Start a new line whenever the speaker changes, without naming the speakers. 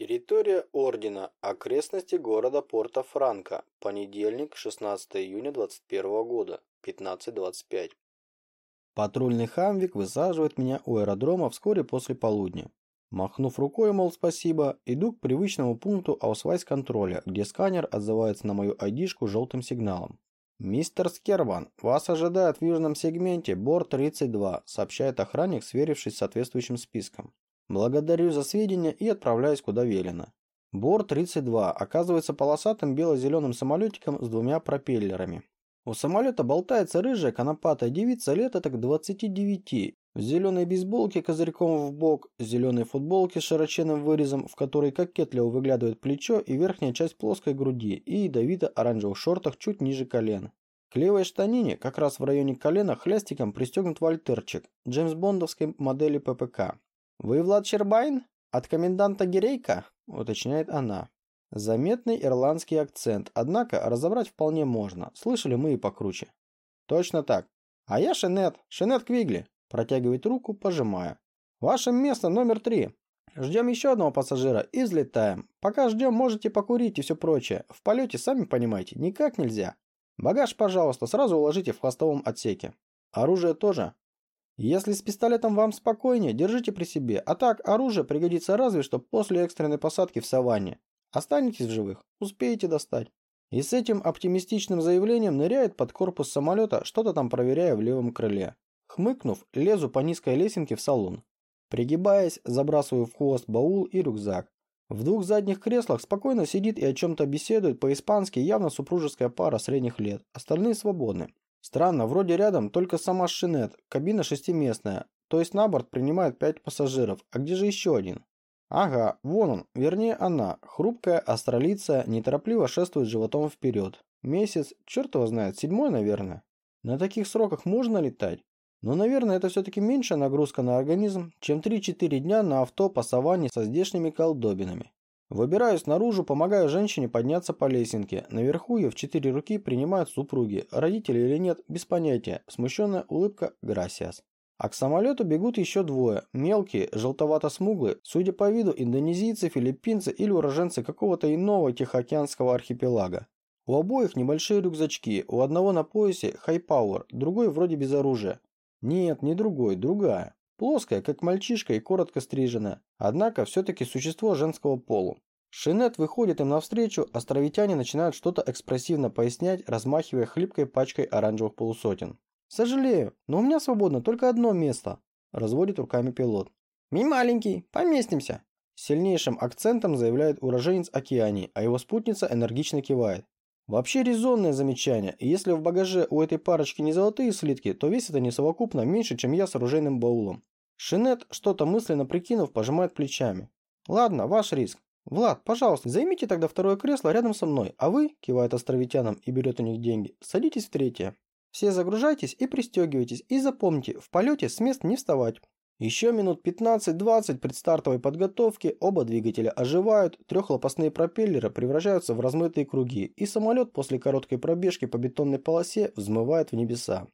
Территория Ордена. Окрестности города Порто-Франко. Понедельник, 16 июня 21 года. 15.25. Патрульный хамвик высаживает меня у аэродрома вскоре после полудня. Махнув рукой, мол, спасибо, иду к привычному пункту аусвайс-контроля, где сканер отзывается на мою айдишку желтым сигналом. «Мистер Скерван, вас ожидает в южном сегменте Бор-32», сообщает охранник, сверившись с соответствующим списком. Благодарю за сведения и отправляюсь куда велено. Бор-32 оказывается полосатым бело-зеленым самолетиком с двумя пропеллерами. У самолета болтается рыжая конопатая девица лет так 29, в зеленой бейсболке козырьком в бок, зеленой футболке с широченным вырезом, в которой кокетливо выглядывает плечо и верхняя часть плоской груди, и ядовито-оранжевых шортах чуть ниже колен. К левой штанине, как раз в районе колена, хлястиком пристегнут вольтерчик Джеймс Бондовской модели ППК. «Вы Влад Щербайн? От коменданта Гирейка?» – уточняет она. Заметный ирландский акцент, однако разобрать вполне можно. Слышали мы и покруче. Точно так. А я Шинет, Шинет Квигли. Протягивает руку, пожимая. Ваше место номер три. Ждем еще одного пассажира и взлетаем. Пока ждем, можете покурить и все прочее. В полете, сами понимаете, никак нельзя. Багаж, пожалуйста, сразу уложите в хвостовом отсеке. Оружие тоже. Если с пистолетом вам спокойнее, держите при себе, а так оружие пригодится разве что после экстренной посадки в саванне. Останетесь в живых, успеете достать. И с этим оптимистичным заявлением ныряет под корпус самолета, что-то там проверяя в левом крыле. Хмыкнув, лезу по низкой лесенке в салон. Пригибаясь, забрасываю в хвост баул и рюкзак. В двух задних креслах спокойно сидит и о чем-то беседует по-испански явно супружеская пара средних лет, остальные свободны. Странно, вроде рядом только сама Шинет, кабина шестиместная, то есть на борт принимают пять пассажиров, а где же еще один? Ага, вон он, вернее она, хрупкая астролиция, неторопливо шествует животом вперед. Месяц, черт его знает, седьмой, наверное. На таких сроках можно летать? Но, наверное, это все-таки меньшая нагрузка на организм, чем 3-4 дня на авто по саванне со здешними колдобинами. Выбираюсь наружу, помогаю женщине подняться по лесенке. Наверху ее в четыре руки принимают супруги. Родители или нет, без понятия. Смущенная улыбка «Грасиас». А к самолету бегут еще двое. Мелкие, желтовато-смуглые, судя по виду, индонезийцы, филиппинцы или уроженцы какого-то иного Тихоокеанского архипелага. У обоих небольшие рюкзачки, у одного на поясе хай-пауэр, другой вроде без оружия. Нет, не другой, другая. Плоская, как мальчишка и коротко стриженная, однако все-таки существо женского пола. Шинет выходит им навстречу, островитяне начинают что-то экспрессивно пояснять, размахивая хлипкой пачкой оранжевых полусотен. «Сожалею, но у меня свободно только одно место», – разводит руками пилот. «Ми маленький, поместимся», – сильнейшим акцентом заявляет уроженец Океании, а его спутница энергично кивает. Вообще резонное замечание, и если в багаже у этой парочки не золотые слитки, то весит они совокупно меньше, чем я с оружейным баулом. Шинет, что-то мысленно прикинув, пожимает плечами. «Ладно, ваш риск. Влад, пожалуйста, займите тогда второе кресло рядом со мной, а вы, кивает островитянам и берет у них деньги, садитесь в третье. Все загружайтесь и пристегивайтесь, и запомните, в полете с мест не вставать. Еще минут 15-20 предстартовой подготовки оба двигателя оживают, трехлопастные пропеллеры превращаются в размытые круги, и самолет после короткой пробежки по бетонной полосе взмывает в небеса.